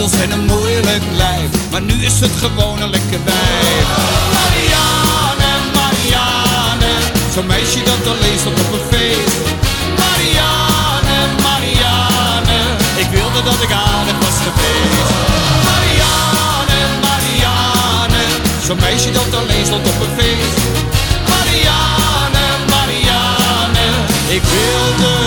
rimpels en een moeilijk lijf. Maar nu is het gewoon een lekker bij. Marianne, Marianne, zo'n meisje dat alleen leest op een feest. Marianne, Marianne, ik wilde dat ik aardig was geweest. Marianne, Marianne, zo'n meisje dat alleen leest op een feest. Marianne, Marianne, ik wilde